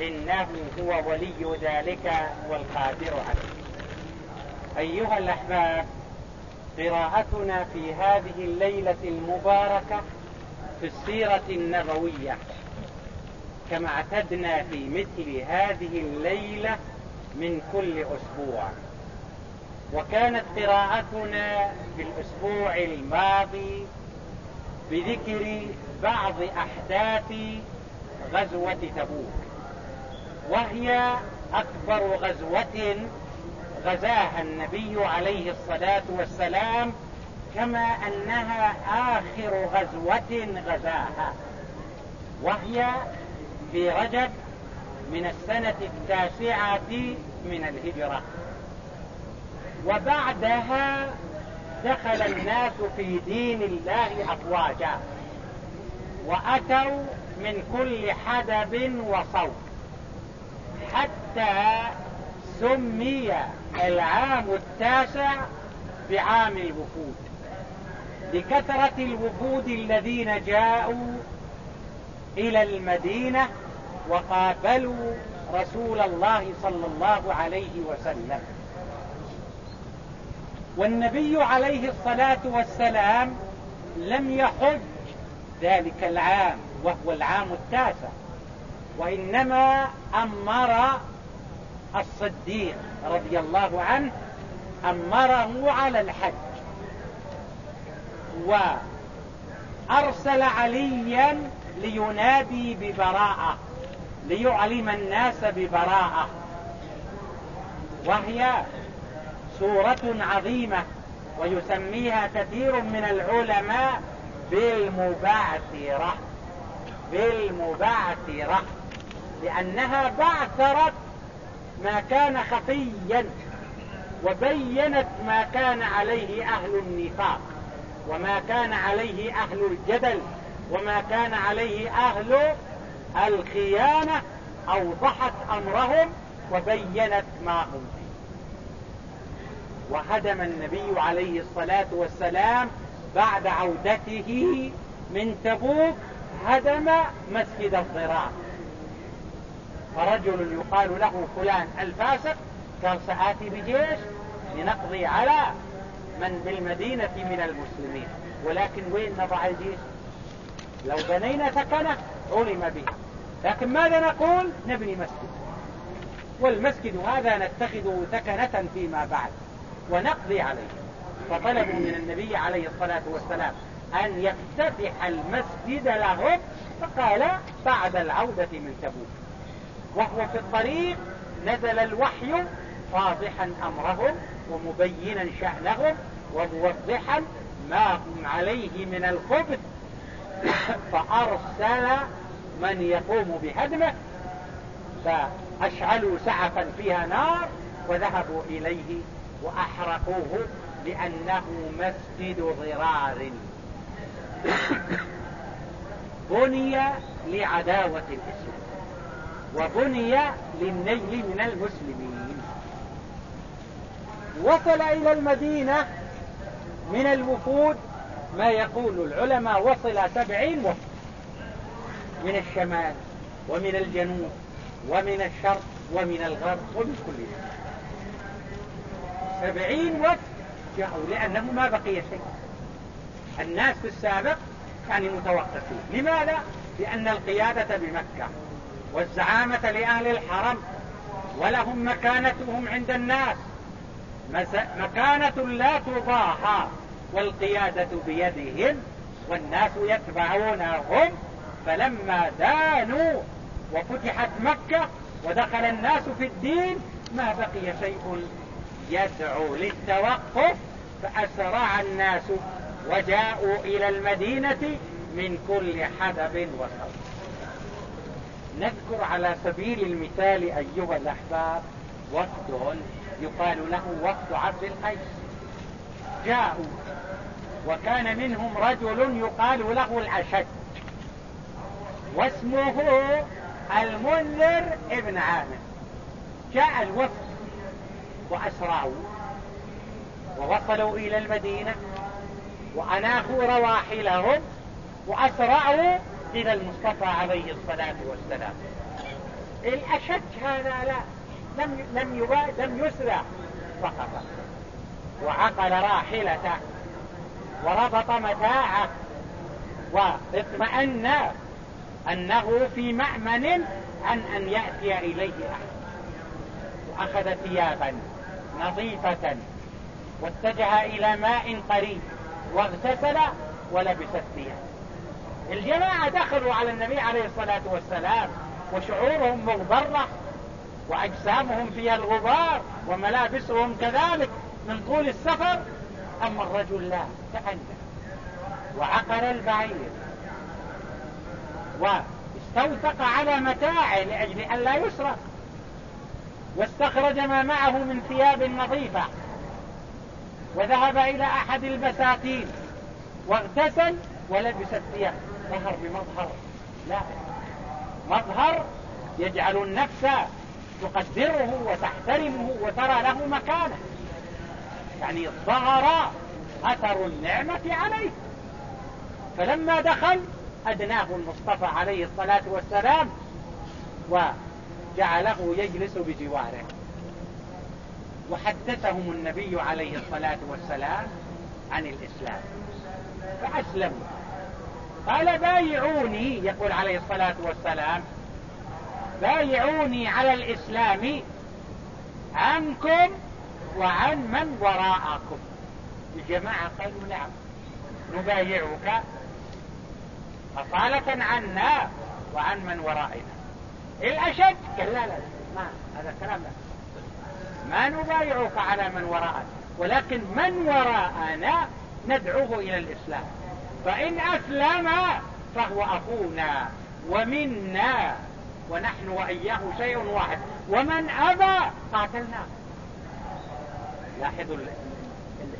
إنه هو ولي ذلك والقادر عليه. أيها الأحباب قراءتنا في هذه الليلة المباركة في السيرة النبوية كما اعتدنا في مثل هذه الليلة من كل أسبوع. وكانت قراءتنا في الأسبوع الماضي بذكر بعض أحداث غزوة تبوك. وهي أكبر غزوة غزاها النبي عليه الصلاة والسلام كما أنها آخر غزوة غزاها. وهي في رجب من السنة التاسعة من الهجرة. وبعدها دخل الناس في دين الله أفواجا وأتوا من كل حدب وصوت. حتى سمي العام التاسع بعام الوفود. لكثرة الوفود الذين جاءوا إلى المدينة وقابلوا رسول الله صلى الله عليه وسلم. والنبي عليه الصلاة والسلام لم يحج ذلك العام وهو العام التاسع. وإنما أمر الصديق رضي الله عنه أمره على الحج. وأرسل عليا لينادي ببراءة ليعلم الناس ببراءة. وهي سورة عظيمة ويسميها كثير من العلماء بالمبعثرة. بالمبعثرة. لأنها بعثرت ما كان خفيا وبينت ما كان عليه أهل النفاق وما كان عليه أهل الجدل وما كان عليه أهل الخيانة أوضحت أمرهم وبينت ما هم فيه. وهدم النبي عليه الصلاة والسلام بعد عودته من تبوك هدم مسجد الضرار. فرجل يقال له فلان الفاسق قال سآتي بجيش لنقضي على من بالمدينة من المسلمين. ولكن وين نضع الجيش؟ لو بنينا سكنة علم به. لكن ماذا نقول؟ نبني مسجد. والمسجد هذا نتخذه سكنة فيما بعد ونقضي عليه. فطلبوا من النبي عليه الصلاة والسلام أن يفتتح المسجد لهم فقال بعد العودة من تبوك. وهو في الطريق نزل الوحي واضحا أمرهم ومبينا شأنهم وموضحا ما هم عليه من الخبث. فأرسل من يقوم بهدمه. فأشعلوا سعفا فيها نار وذهبوا إليه وأحرقوه لأنه مسجد ضرار. بني لعداوة الإسلام. وبني للنيل من المسلمين. وصل إلى المدينة من الوفود ما يقول العلماء وصل سبعين وفد من الشمال ومن الجنوب ومن الشرق ومن الغرب ومن كل شيء سبعين وفد جاءوا لأنه ما بقي شيء. الناس في السابق يعني متوقفين. لماذا؟ لأن القيادة بمكة والزعامة لأهل الحرم ولهم مكانتهم عند الناس. مكانة لا تضاهى والقيادة بيدهم والناس يتبعونهم. فلما دانوا وفتحت مكة ودخل الناس في الدين ما بقي شيء يدعو للتوقف فأسرع الناس وجاءوا إلى المدينة من كل حدب وصوت نذكر على سبيل المثال أيها الأحباب وفد يقال له وفد عبد القيس جاءوا وكان منهم رجل يقال له الأشد واسمه المنذر ابن عامر. جاء الوفد وأسرعوا ووصلوا إلى المدينة وأناخوا رواحلهم وأسرعوا إلى المصطفى عليه الصلاة والسلام. الأشد هذا لا لم لم لم يسرع فقط. وعقل راحلته وربط متاعه واطمأن أنه في مأمن عن أن يأتي إليه أحد. وأخذ ثيابا نظيفة واتجه إلى ماء قريب واغتسل ولبس الثياب الجماعة دخلوا على النبي عليه الصلاة والسلام وشعورهم مغبرة وأجسامهم فيها الغبار وملابسهم كذلك من طول السفر. أما الرجل لا تأنى وعقر البعير واستوثق على متاعه لأجل أن لا يسرق واستخرج ما معه من ثياب نظيفة وذهب إلى أحد البساتين واغتسل ولبس الثياب ظهر بمظهر. لا. مظهر يجعل النفس تقدره وتحترمه وترى له مكانة. يعني ظهر أثر النعمة عليه. فلما دخل أدناه المصطفى عليه الصلاة والسلام وجعله يجلس بجواره. وحدثهم النبي عليه الصلاة والسلام عن الإسلام. فأسلموا. قال بايعوني يقول عليه الصلاة والسلام بايعوني على الإسلام عنكم وعن من وراءكم. الجماعة قالوا نعم نبايعك أصالة عنا وعن من ورائنا. الأشد قال لا لا ما هذا الكلام لا. ما نبايعك على من وراءنا ولكن من وراءنا ندعوه إلى الإسلام. فإن أسلم فهو أخونا ومنا ونحن وإياه شيء واحد. ومن أبى قاتلناه. لاحظوا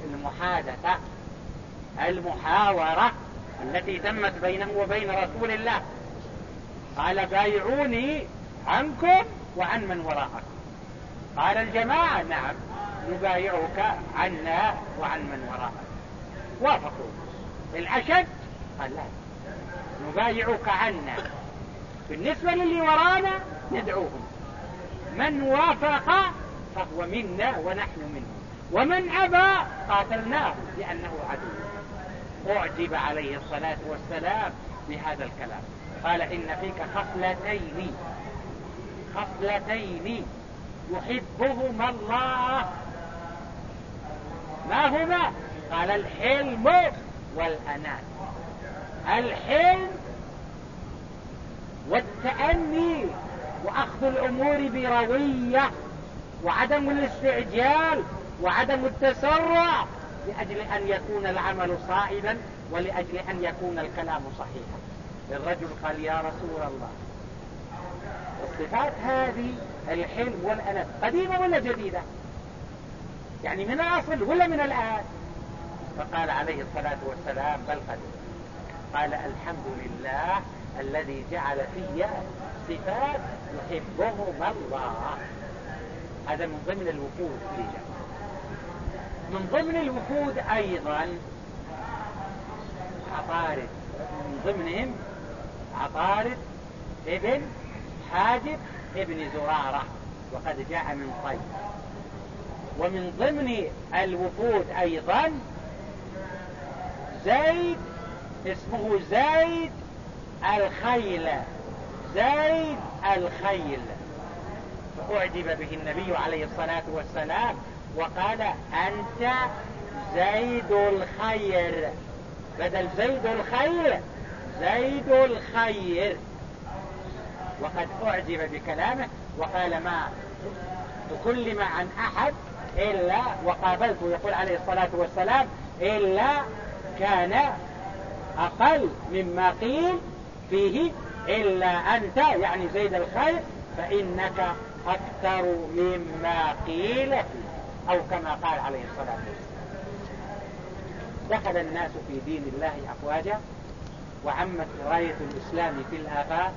المحادثة المحاورة التي تمت بينه وبين رسول الله. قال بايعوني عنكم وعن من وراءكم. قال الجماعة نعم نبايعك عنا وعن من وراءك. وافقوا. الأشد؟ قال لا نبايعك عنا. بالنسبة للي ورانا ندعوهم. من وافق فهو منا ونحن منه. ومن أبى قاتلناه لأنه عدو. أعجب عليه الصلاة والسلام بهذا الكلام. قال إن فيك خصلتين. خصلتين. يحبهما الله. ما هما؟ قال الحلم. والأنات الحلم والتأني وأخذ الأمور بروية وعدم الاستعجال وعدم التسرع لأجل أن يكون العمل صائبا ولأجل أن يكون الكلام صحيحا. الرجل قال يا رسول الله الصفات هذه الحلم والأنف قديمة ولا جديدة؟ يعني من الأصل ولا من الآن؟ فقال عليه الصلاة والسلام بل قديم قال الحمد لله الذي جعل في صفات يحبهما الله. هذا من ضمن الوفود من ضمن الوفود أيضا عطارد. من ضمنهم عطارد ابن حاجب ابن زرارة وقد جاء من طيب ومن ضمن الوفود أيضا زيد اسمه زيد الخيل. زيد الخيل. فأعجب به النبي عليه الصلاة والسلام وقال أنت زيد الخير. بدل زيد الخيل زيد الخير. وقد أعجب بكلامه وقال ما تكلم عن أحد إلا وقابلته يقول عليه الصلاة والسلام إلا كان أقل مما قيل فيه إلا أنت يعني زيد الخير فإنك أكثر مما قيل فيه أو كما قال عليه الصلاة والسلام. دخل الناس في دين الله أفواجا وعمت راية الإسلام في الآفاق.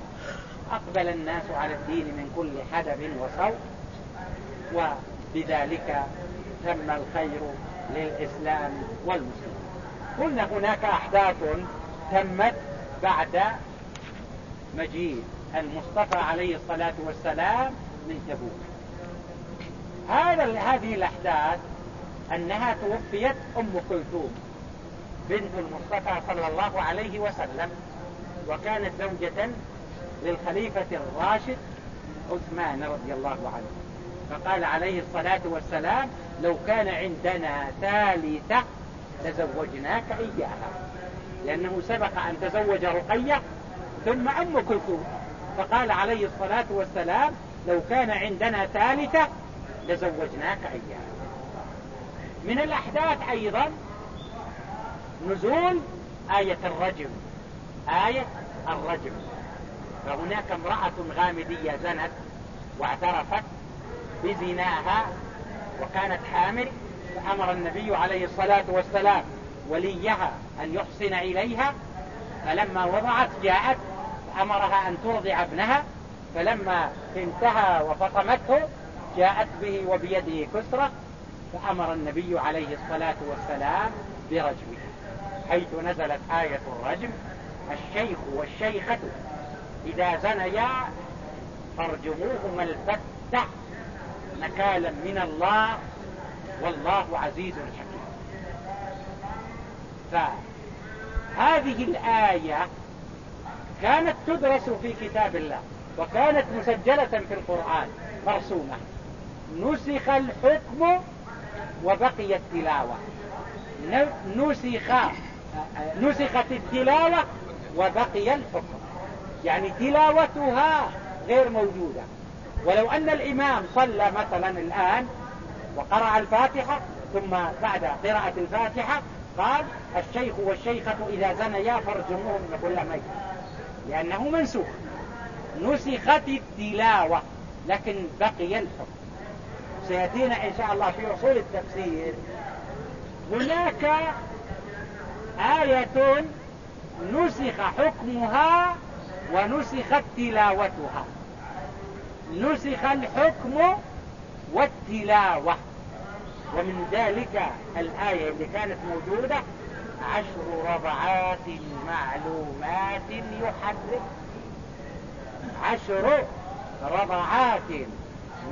أقبل الناس على الدين من كل حدب وصوت وبذلك تم الخير للإسلام والمسلمين. قلنا هناك أحداث تمت بعد مجيء المصطفى عليه الصلاة والسلام من تبوك. هذا هذه الأحداث أنها توفيت أم كلثوم بنت المصطفى صلى الله عليه وسلم وكانت زوجة للخليفة الراشد عثمان رضي الله عنه. فقال عليه الصلاة والسلام لو كان عندنا ثالثة لزوجناك إياها. لأنه سبق أن تزوج رقية ثم أم كلثوم. فقال عليه الصلاة والسلام لو كان عندنا ثالثة لزوجناك إياها. من الأحداث أيضا نزول آية الرجم. آية الرجم. فهناك امرأة غامدية زنت واعترفت بزناها وكانت حامل فأمر النبي عليه الصلاة والسلام وليها أن يحسن إليها فلما وضعت جاءت فأمرها أن ترضع ابنها فلما انتهى وفطمته جاءت به وبيده كسرة فأمر النبي عليه الصلاة والسلام برجمه حيث نزلت آية الرجم الشيخ والشيخة إذا زنيا فارجموهما البتة نكالا من الله والله عزيز حكيم. فهذه الآية كانت تدرس في كتاب الله وكانت مسجلة في القرآن مرسومة. نسخ الحكم وبقي التلاوة نسخ نسخت التلاوة وبقي الحكم. يعني تلاوتها غير موجودة. ولو أن الإمام صلى مثلا الآن وقرأ الفاتحة ثم بعد قراءة الفاتحة قال الشيخ والشيخة إذا زنيا فرجموهم كل ميت لأنه منسوخ. نسخت التلاوة لكن بقي الحكم. سيأتينا إن شاء الله في أصول التفسير. هناك آية نسخ حكمها ونسخت تلاوتها. نسخ الحكم والتلاوة. ومن ذلك الآية اللي كانت موجودة عشر رضعات معلومات يحرك عشر رضعات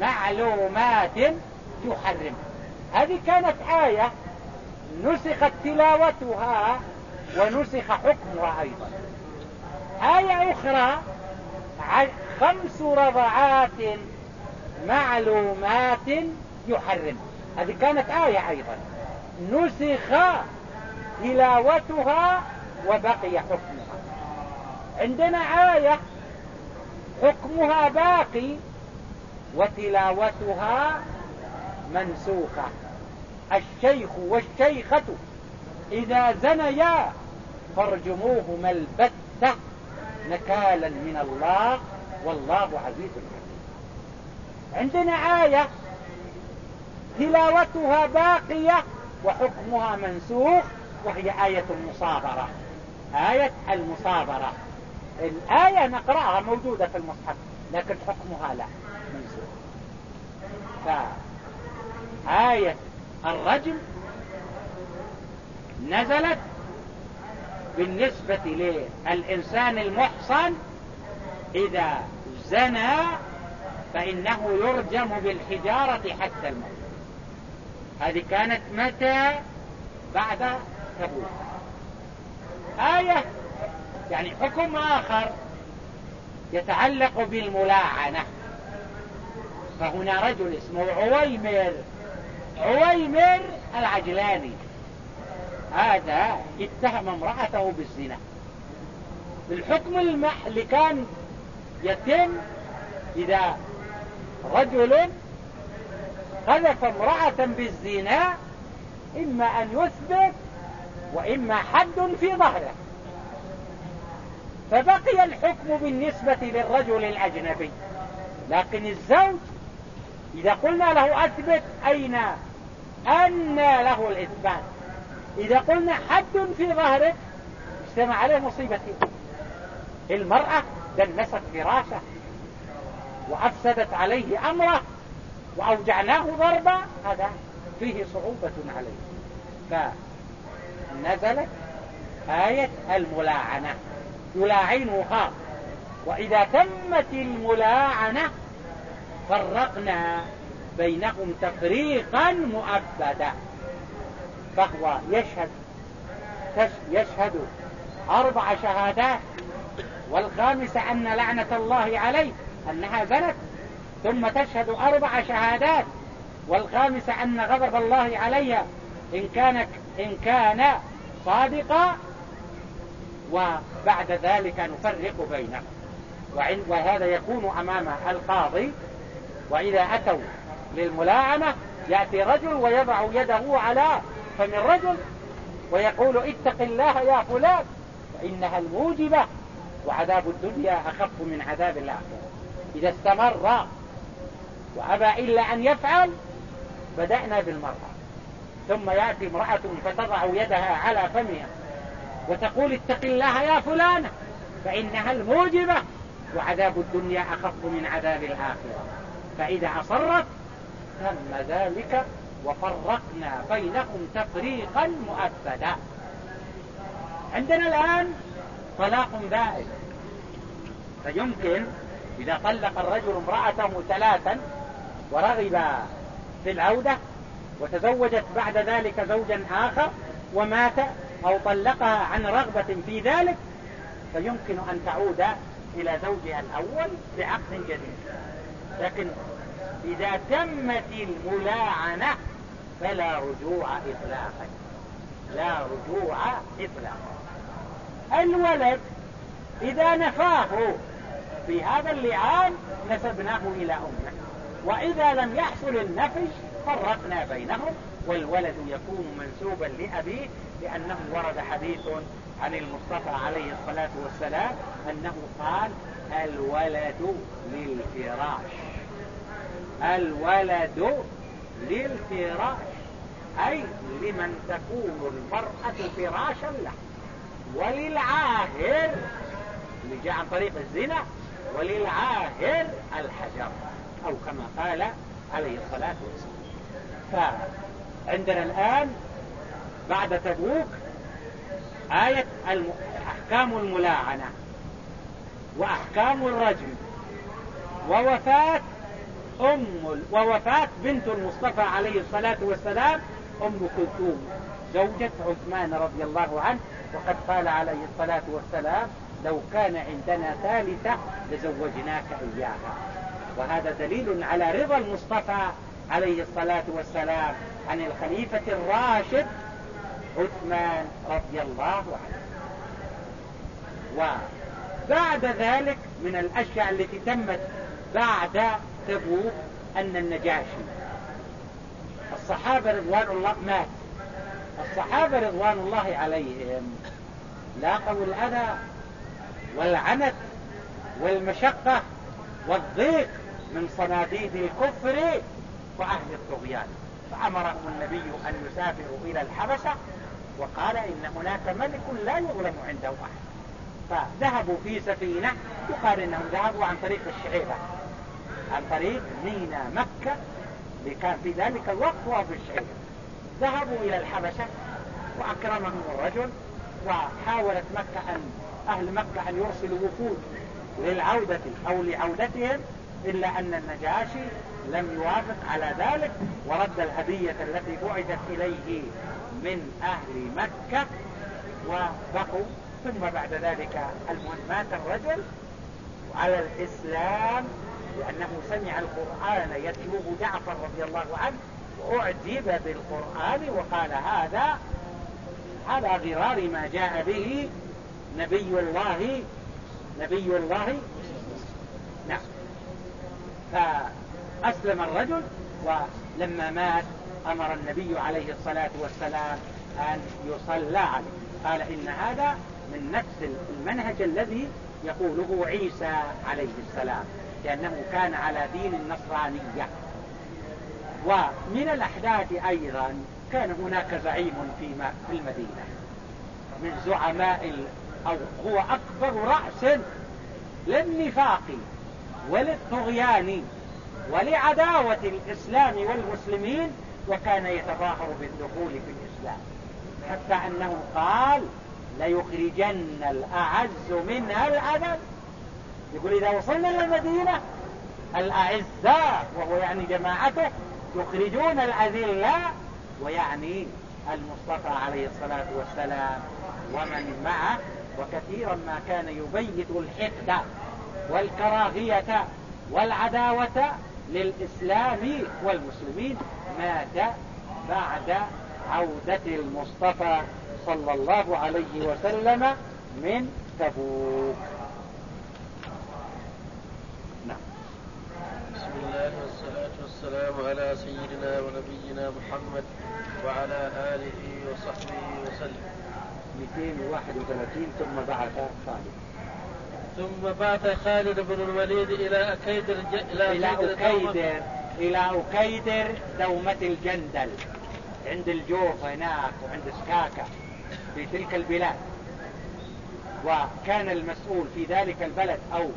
معلومات يحرم هذه كانت آية نسخت تلاوتها ونسخ حكمها أيضا. آية أخرى خمس رضعات معلومات يحرم. هذه كانت آية أيضا. نسخ تلاوتها وبقي حكمها. عندنا آية حكمها باقي وتلاوتها منسوخة. الشيخ والشيخة إذا زنيا فارجموهما البتة نكالا من الله. والله عزيز حكيم. عندنا آية. تلاوتها باقية وحكمها منسوخ وهي آية المصابرة. آية المصابرة. الآية نقرأها موجودة في المصحف لكن حكمها لا. منسوخ. فآية الرجم نزلت بالنسبة للإنسان المحصن إذا زنى فإنه يرجم بالحجارة حتى الموت. هذه كانت متى؟ بعد تبوك آية يعني حكم آخر يتعلق بالملاعنة. فهنا رجل اسمه عويمر عويمر العجلاني. هذا اتهم امرأته بالزنا. الحكم اللي كان يتم إذا رجل قذف امرأة بالزنا إما أن يثبت وإما حد في ظهره. فبقي الحكم بالنسبة للرجل الأجنبي. لكن الزوج إذا قلنا له أثبت أين؟ أن له الإثبات. إذا قلنا حد في ظهرك اجتمع عليه مصيبتين المرأة دنست فراشه. وأفسدت عليه أمره وأوجعناه ضربا هذا فيه صعوبة عليه. فنزلت آية الملاعنة يلاعنها وإذا تمت الملاعنة فرقنا بينهم تفريقا مؤبدا. فهو يشهد يشهد أربع شهادات والخامسة أن لعنة الله عليه. أنها زنت ثم تشهد أربع شهادات والخامسة أن غضب الله عليها. إن كان, إن كان صادقا وبعد ذلك نفرق بينهم. وهذا يكون أمام القاضي. وإذا أتوا للملاعنة يأتي رجل ويضع يده على فم الرجل ويقول اتق الله يا فلان فإنها الموجبة وعذاب الدنيا أخف من عذاب الآخرة. إذا استمر وأبى إلا أن يفعل بدأنا بالمرأة. ثم يأتي امرأة فتضع يدها على فمها وتقول اتق الله يا فلانة فإنها الموجبة وعذاب الدنيا أخف من عذاب الآخرة. فإذا أصرت تم ذلك وفرقنا بينهم تفريقا مؤبدا. عندنا الآن طلاق بائن فيمكن إذا طلق الرجل امرأته ثلاثا ورغب في العودة وتزوجت بعد ذلك زوجا آخر ومات أو طلقها عن رغبة في ذلك فيمكن أن تعود إلى زوجها الأول بعقد جديد. لكن إذا تمت الملاعنة فلا رجوع إطلاقا. لا رجوع إطلاقا. الولد إذا نفاه في هذا اللعان نسبناه إلى أمة. وإذا لم يحصل النفي فرقنا بينهم والولد يكون منسوبا لأبيه لأنه ورد حديث عن المصطفى عليه الصلاة والسلام أنه قال الولد للفراش. الولد للفراش. أي لمن تكون المرأة فراشا له. وللعاهر اللي جاء عن طريق الزنا وللعاهر الحجر أو كما قال عليه الصلاة والسلام. فعندنا الآن بعد تبوك آية أحكام الملاعنة وأحكام الرجم. ووفاة أم ووفاة بنت المصطفى عليه الصلاة والسلام أم كلثوم زوجة عثمان رضي الله عنه وقد قال عليه الصلاة والسلام لو كان عندنا ثالثة لزوجناك إياها. وهذا دليل على رضا المصطفى عليه الصلاة والسلام عن الخليفة الراشد عثمان رضي الله عنه. وبعد ذلك من الأشياء التي تمت بعد تبوك أن النجاشي. الصحابة رضوان الله مات. الصحابة رضوان الله عليهم. لاقوا الأذى والعنت والمشقة والضيق من صناديد الكفر وأهل الطغيان. فأمرهم النبي أن يسافروا إلى الحبشة وقال إن هناك ملك لا يظلم عنده أحد. فذهبوا في سفينة يقال إنهم ذهبوا عن طريق الشعيرة عن طريق مينا مكة اللي كان في ذلك الوقت هو في الشعيرة ذهبوا إلى الحبشة وأكرمهم الرجل وحاولت مكة أن أهل مكة أن يرسلوا وفود للعودة أو لعودتهم إلا أن النجاشي لم يوافق على ذلك ورد الهدية التي بعثت إليه من أهل مكة وبقوا. ثم بعد ذلك مات الرجل على الإسلام لأنه سمع القرآن يتلوه جعفر رضي الله عنه وأعجب بالقرآن وقال هذا على غرار ما جاء به نبي الله نبي الله. نعم. فأسلم الرجل ولما مات أمر النبي عليه الصلاة والسلام أن يصلى عليه. قال إن هذا من نفس المنهج الذي يقوله عيسى عليه السلام لأنه كان على دين النصرانية. ومن الأحداث أيضا كان هناك زعيم في المدينة من زعماء هو أكبر رأس للنفاق وللطغيان ولعداوة الإسلام والمسلمين وكان يتظاهر بالدخول في الإسلام. حتى أنه قال ليخرجن الأعز منها الأذل. يقول إذا وصلنا إلى المدينة الأعزاء وهو يعني جماعته يخرجون الأذلاء ويعني المصطفى عليه الصلاة والسلام ومن معه وكثيرا ما كان يبيت الحقد والكراهية والعداوة للإسلام والمسلمين مات بعد عودة المصطفى صلى الله عليه وسلم من تبوك. نعم. بسم الله والصلاة والسلام على سيدنا ونبينا محمد وعلى آله وصحبه وسلم. 231 ثم بعث خالد. ثم بعث خالد بن الوليد إلى أكيدر إلى, إلى أكيدر إلى أكيدر دومة الجندل. عند الجوف هناك وعند سكاكا في تلك البلاد. وكان المسؤول في ذلك البلد أو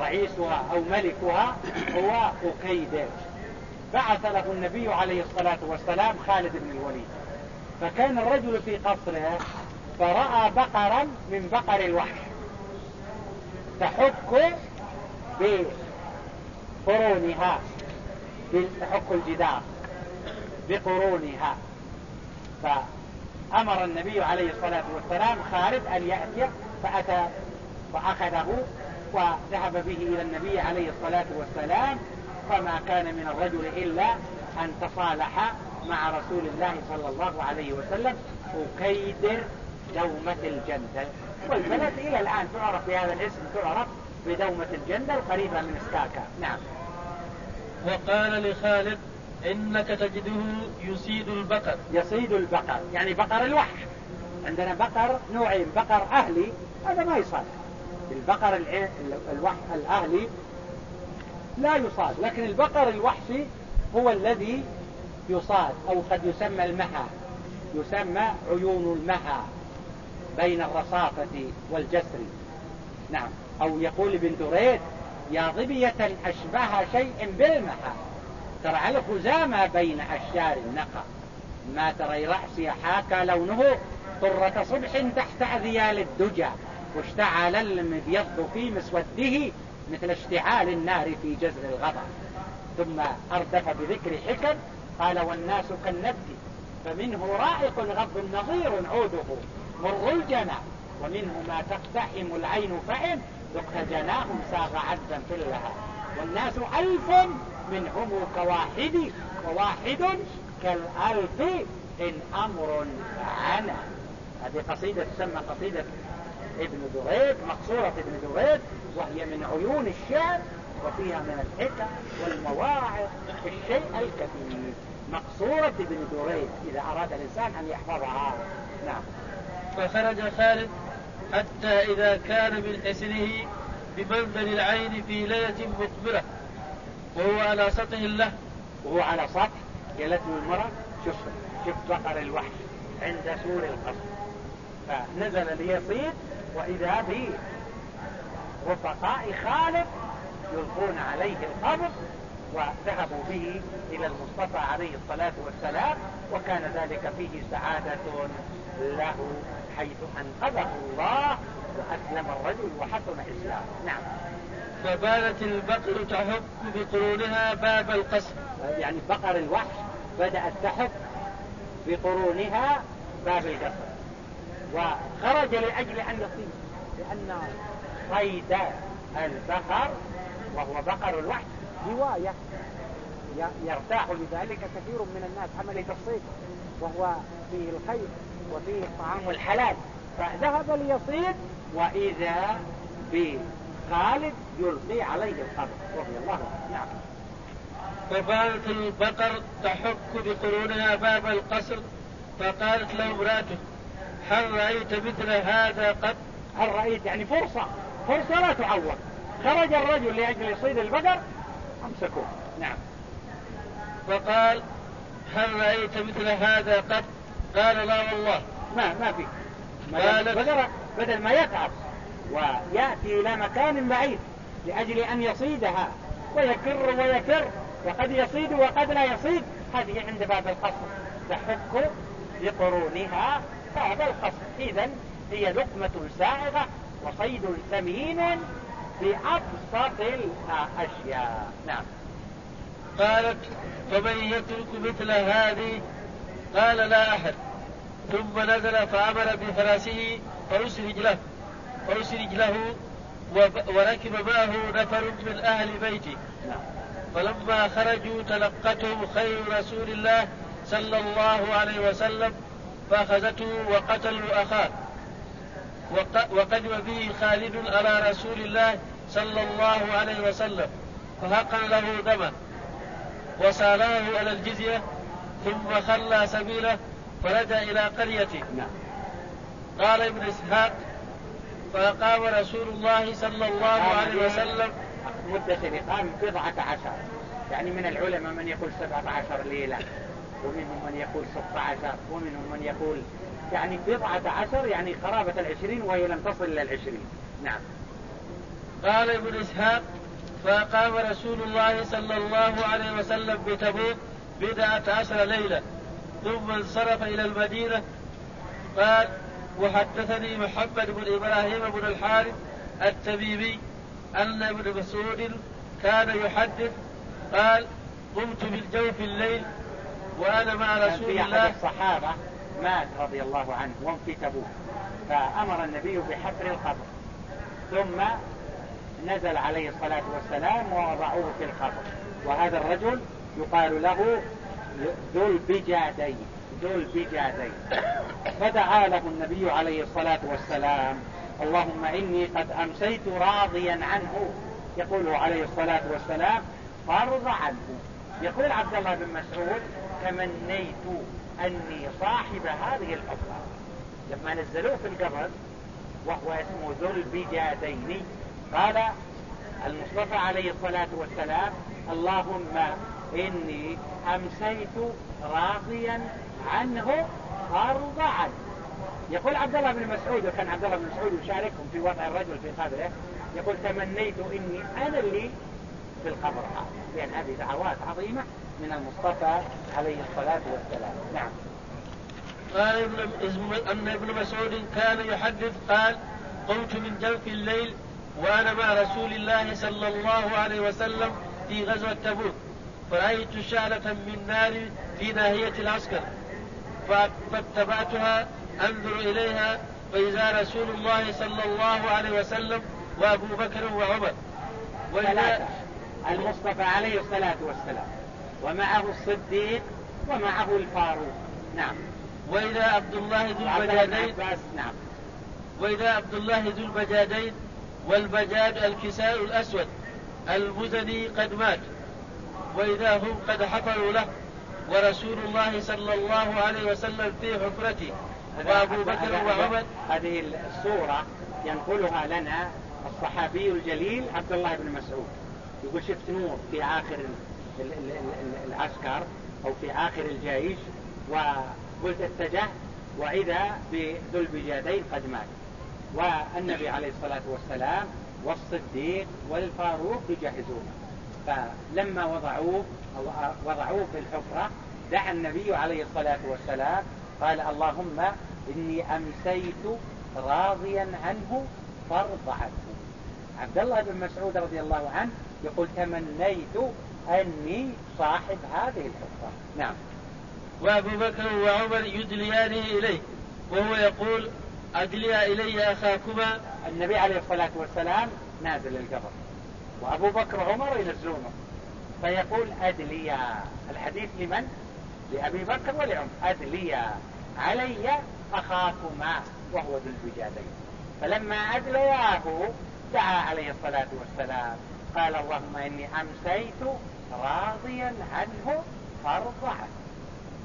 رئيسها أو ملكها هو أكيدر. بعث له النبي عليه الصلاة والسلام خالد بن الوليد. فكان الرجل في قصره فرأى بقرا من بقر الوحش. تحك بقرونها تحك الجدار بقرونها. فأمر النبي عليه الصلاة والسلام خالد أن يأتي فأتى فأخذه وذهب به إلى النبي عليه الصلاة والسلام. فما كان من الرجل إلا أن تصالح مع رسول الله صلى الله عليه وسلم وكيدر دومة الجندل. والبلد إلى الآن تعرف بهذا الاسم تعرف بدومة الجندل قريبة من سكاكا نعم. وقال لخالد إنك تجده يسيد البقر. يصيد البقر. يعني بقر الوحش. عندنا بقر نوعين بقر أهلي. هذا ما يصاد. البقر الوح... الأهلي لا يصاد. لكن البقر الوحشي هو الذي يصاد أو قد يسمى المها. يسمى عيون المها. بين الرصافة والجسر. نعم. أو يقول ابن دريد يا ظبية أشبه شيء بالمها ترى الخزامة بين أشجار النقى ما ترى رأسي حاكى لونه طرة صبح تحت أذيال الدجى واشتعل المبيض في مسوده مثل اشتعال النار في جزر الغضب. ثم أردف بذكر حكم قال والناس كالنبت فمنه رائق غض نظير عوده. مر الجنى ومنه ما تقتحم العين فإن ذقت جناهم ساغ عذا في اللها والناس ألف منهم كواحد وواحد كالألف إن أمر عنا هذه قصيدة تسمى قصيدة ابن دريد مقصورة ابن دريد وهي من عيون الشعر وفيها من الحكم والمواعظ الشيء الكثير مقصورة ابن دريد إذا أراد الإنسان أن يحفظها. نعم. فخرج خالد حتى إذا كان من حسنه بمنزل العين في ليلة مقبلة وهو على سطح له. وهو على سطح جلته المرأة شوف شوف بقر الوحش عند سور القصر. فنزل ليصيد وإذا به رفقاء خالد يلقون عليه القبر وذهبوا به إلى المصطفى عليه الصلاة والسلام وكان ذلك فيه سعادة له. حيث أنقذه الله وأسلم الرجل وحسن إسلامه نعم. فبالت البقر تحك بقرونها باب القصر. يعني بقر الوحش بدأت تحك بقرونها باب القصر. وخرج لأجل أن يصيد لأن صيد البقر وهو بقر الوحش هواية يرتاح لذلك كثير من الناس. عملية الصيد وهو فيه الخير. وفيه الطعام الحلال. فذهب ليصيد وإذا بخالد يلقي عليه القبر. رضي الله عنه. نعم. فقالت البقر تحك بقرونها باب القصر فقالت له امراته هل رأيت مثل هذا قد هل رأيت؟ يعني فرصة. فرصة لا تعوض. خرج الرجل لأجل يصيد البقر أمسكوه. نعم. فقال هل رأيت مثل هذا قط؟ قال لا والله. ما ما في. بدل, بدل ما يتعب ويأتي إلى مكان بعيد لأجل أن يصيدها. ويكر ويكر. وقد يصيد وقد لا يصيد. هذه عند باب القصر. تحك بقرونها باب القصر. إذا هي لقمة سائغة وصيد ثمين في أبسط الأشياء. نعم. قالت فمن يترك مثل هذه قال لا أحد. ثم نزل فأمر بفراسه فأسرج له فأسرج له وركب معه نفر من أهل بيته. فلما خرجوا تلقتهم خير رسول الله صلى الله عليه وسلم فأخذته وقتلوا أخاه. وقدم به خالد على رسول الله صلى الله عليه وسلم فهقن له دمه. وسالاه على الجزية ثم خلى سبيله فرجع إلى قريته. نعم. قال ابن إسحاق فأقام رسول الله صلى الله عليه وسلم. مدة الإقامة بضعة عشر. يعني من العلماء من يقول سبعة عشر ليلة ومنهم من يقول ستة عشر ومنهم من يقول يعني بضعة عشر يعني قرابة العشرين وهي لم تصل إلى العشرين. نعم. قال ابن إسحاق فأقام رسول الله صلى الله عليه وسلم بتبوك بدعة عشر ليلة ثم انصرف إلى المدينة. قال وحدثني محمد بن إبراهيم بن الحارث التميمي أن ابن مسعود كان يحدث قال قمت بالجوف الليل وأنا مع رسول في الله. الصحابة مات رضي الله عنه وهم في تبوك. فأمر النبي بحفر القبر. ثم نزل عليه الصلاة والسلام ووضعوه في القبر. وهذا الرجل يقال له ذو البجادين ذو البجادين فدعا له النبي عليه الصلاة والسلام. اللهم إني قد أمسيت راضيا عنه. يقول عليه الصلاة والسلام فارض عنه. يقول عبد الله بن مسعود تمنيت أني صاحب هذه الحفرة لما نزلوه في القبر وهو اسمه ذو البجادين قال المصطفى عليه الصلاة والسلام اللهم إني أمسيت راضيا عنه أرضى عنه يقول عبد الله بن مسعود وكان عبد الله بن مسعود يشاركهم في وضع الرجل في قبره يقول تمنيت إني أنا اللي في القبر لأن هذه دعوات عظيمة من المصطفى عليه الصلاة والسلام. نعم. قال ابن أن ابن مسعود كان يحدث قال قمت من جوف الليل وأنا مع رسول الله صلى الله عليه وسلم في غزوة تبوك. فرأيت شعلة من نار في ناهية العسكر فاتبعتها أنظر إليها فإذا رسول الله صلى الله عليه وسلم وأبو بكر وعمر. وإذا المصطفى عليه الصلاة والسلام ومعه الصديق ومعه الفاروق. نعم. وإذا عبد الله ذو البجادين نعم. وإذا عبد الله ذو البجادين والبجاد الكساء الأسود المزني قد مات. وإذا هم قد حفروا له ورسول الله صلى الله عليه وسلم في حفرته وأبو بكر وعمر. هذه الصورة ينقلها لنا الصحابي الجليل عبد الله بن مسعود. يقول شفت نور في آخر العسكر أو في آخر الجيش وقلت اتجهت وإذا بذو البجادين قد مات. والنبي عليه الصلاة والسلام والصديق والفاروق يجهزونه. فلما وضعوه وضعوه في الحفرة دعا النبي عليه الصلاة والسلام قال اللهم إني أمسيت راضيا عنه فارض عنه عبد الله بن مسعود رضي الله عنه يقول تمنيت أني صاحب هذه الحفرة. نعم. وأبو بكر وعمر يدليانه إليه وهو يقول أدليا إلي أخاكما. النبي عليه الصلاة والسلام نازل القبر. وأبو بكر وعمر ينزلونه. فيقول أدليا الحديث لمن؟ لأبي بكر ولعمر. أدليا علي أخاكما وهو ذو البجادين فلما أدلياه دعا عليه الصلاة والسلام. قال اللهم إني أمسيت راضيا عنه فارض عنه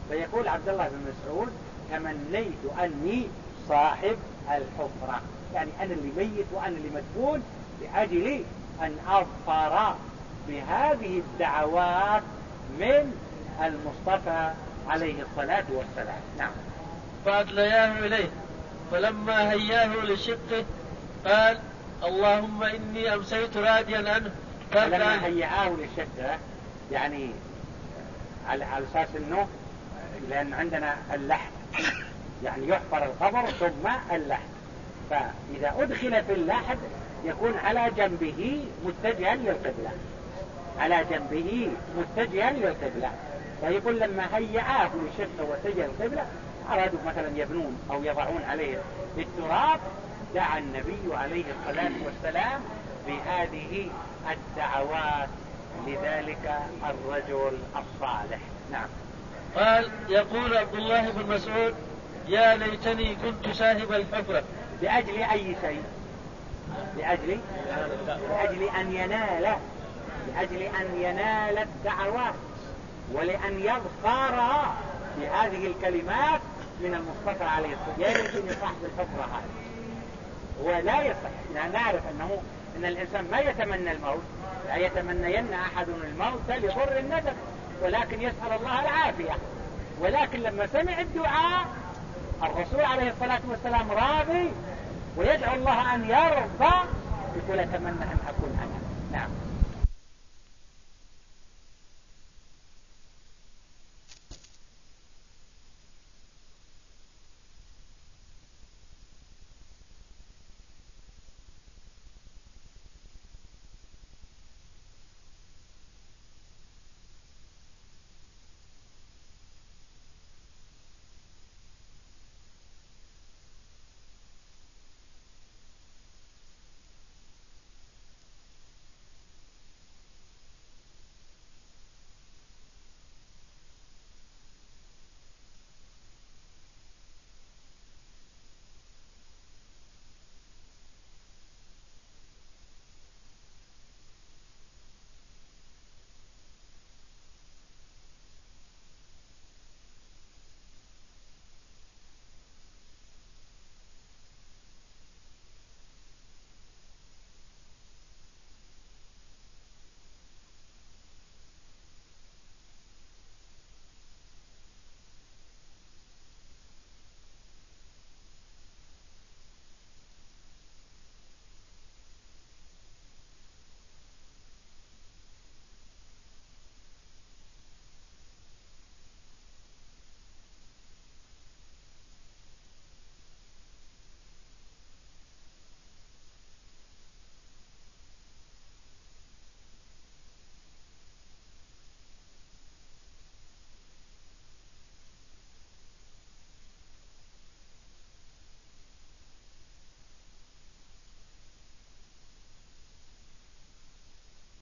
فيقول عبد الله بن مسعود تمنيت أني صاحب الحفرة. يعني أنا اللي ميت وأنا اللي مدفون لأجل أن أظفر بهذه الدعوات من المصطفى عليه الصلاة والسلام. نعم. فأدلياه إليه. فلما هياه لشقه قال اللهم إني أمسيت راجيا عنه. فلما هيعاه لشقه يعني على أساس أنه لأن عندنا اللحم يعني يحفر القبر ثم اللحد. فإذا أدخل في اللحد يكون على جنبه متجها للقبلة. على جنبه متجها للقبلة. فيقول لما هيعاه لشقه واتجه القبلة أرادوا مثلا يبنون أو يضعون عليه التراب دعا النبي عليه الصلاة والسلام بهذه الدعوات. لذلك الرجل الصالح. نعم. قال يقول عبد الله بن مسعود يا ليتني كنت صاحب الحفرة. لأجل أي شيء؟ لأجل لأجل أن ينال لأجل أن ينال الدعوات ولأن يظهر بهذه الكلمات من المصطفى عليه الصلاة والسلام. يا ليتني صاحب الحفرة هذه. ولا يصح نعرف أنه أن الإنسان ما يتمنى الموت لا يتمنين أحد الموت لضر النفس ولكن يسأل الله العافية. ولكن لما سمع الدعاء الرسول عليه الصلاة والسلام راضي ويدعو الله أن يرضى يقول أتمنى أن